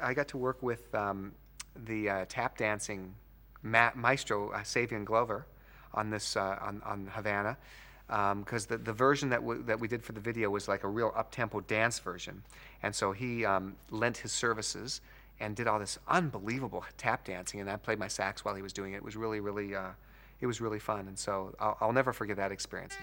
I got to work with um, the uh, tap dancing ma- maestro uh, Savion Glover on this uh, on, on Havana um, because the, the version that, w- that we did for the video was like a real up-tempo dance version and so he um, lent his services and did all this unbelievable tap dancing and I played my sax while he was doing it. It was really really uh, it was really fun and so I'll, I'll never forget that experience.